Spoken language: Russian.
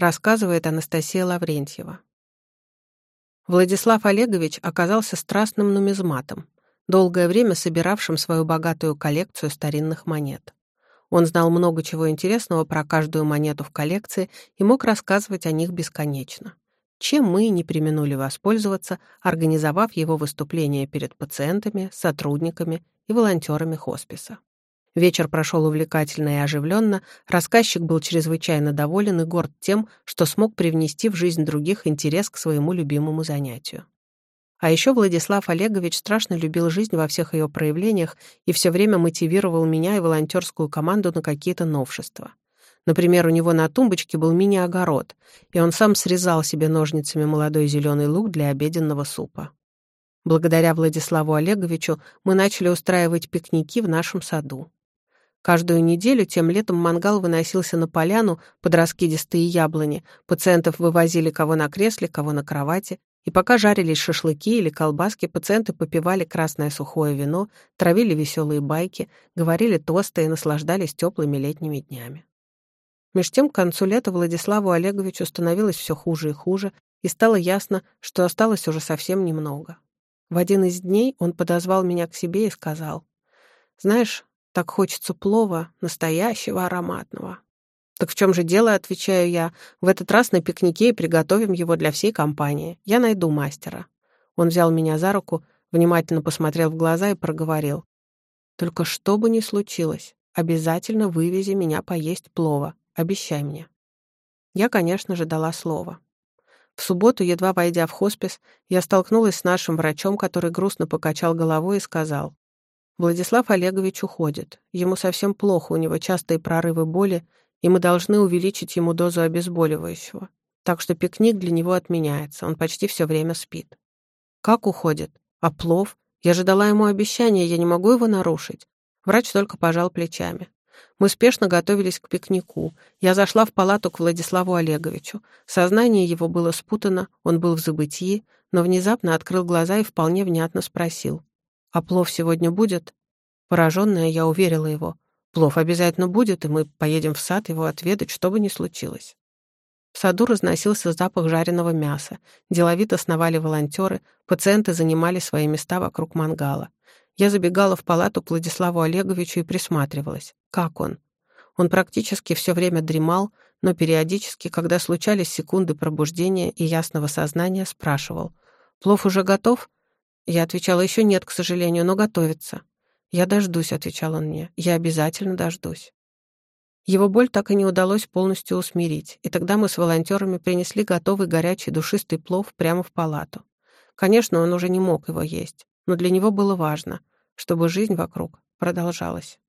рассказывает Анастасия Лаврентьева. Владислав Олегович оказался страстным нумизматом, долгое время собиравшим свою богатую коллекцию старинных монет. Он знал много чего интересного про каждую монету в коллекции и мог рассказывать о них бесконечно. Чем мы не применули воспользоваться, организовав его выступление перед пациентами, сотрудниками и волонтерами хосписа. Вечер прошел увлекательно и оживленно, рассказчик был чрезвычайно доволен и горд тем, что смог привнести в жизнь других интерес к своему любимому занятию. А еще Владислав Олегович страшно любил жизнь во всех ее проявлениях и все время мотивировал меня и волонтерскую команду на какие-то новшества. Например, у него на тумбочке был мини-огород, и он сам срезал себе ножницами молодой зеленый лук для обеденного супа. Благодаря Владиславу Олеговичу мы начали устраивать пикники в нашем саду. Каждую неделю тем летом мангал выносился на поляну под раскидистые яблони, пациентов вывозили кого на кресле, кого на кровати, и пока жарились шашлыки или колбаски, пациенты попивали красное сухое вино, травили веселые байки, говорили тосты и наслаждались теплыми летними днями. Меж тем, к концу лета Владиславу Олеговичу становилось все хуже и хуже, и стало ясно, что осталось уже совсем немного. В один из дней он подозвал меня к себе и сказал, «Знаешь, так хочется плова, настоящего ароматного». «Так в чем же дело?» — отвечаю я. «В этот раз на пикнике и приготовим его для всей компании. Я найду мастера». Он взял меня за руку, внимательно посмотрел в глаза и проговорил. «Только что бы ни случилось, обязательно вывези меня поесть плова. Обещай мне». Я, конечно же, дала слово. В субботу, едва войдя в хоспис, я столкнулась с нашим врачом, который грустно покачал головой и сказал, «Владислав Олегович уходит. Ему совсем плохо, у него частые прорывы боли, и мы должны увеличить ему дозу обезболивающего. Так что пикник для него отменяется, он почти все время спит. Как уходит? А плов? Я же дала ему обещание, я не могу его нарушить. Врач только пожал плечами. Мы спешно готовились к пикнику. Я зашла в палату к Владиславу Олеговичу. Сознание его было спутано, он был в забытии, но внезапно открыл глаза и вполне внятно спросил. «А плов сегодня будет?» Пораженная, я уверила его. Плов обязательно будет, и мы поедем в сад его отведать, что бы ни случилось. В саду разносился запах жареного мяса. Деловито сновали волонтеры, пациенты занимали свои места вокруг мангала. Я забегала в палату к Владиславу Олеговичу и присматривалась. Как он? Он практически все время дремал, но периодически, когда случались секунды пробуждения и ясного сознания, спрашивал. «Плов уже готов?» Я отвечала, «Еще нет, к сожалению, но готовится». «Я дождусь», — отвечал он мне. «Я обязательно дождусь». Его боль так и не удалось полностью усмирить, и тогда мы с волонтерами принесли готовый горячий душистый плов прямо в палату. Конечно, он уже не мог его есть, но для него было важно, чтобы жизнь вокруг продолжалась.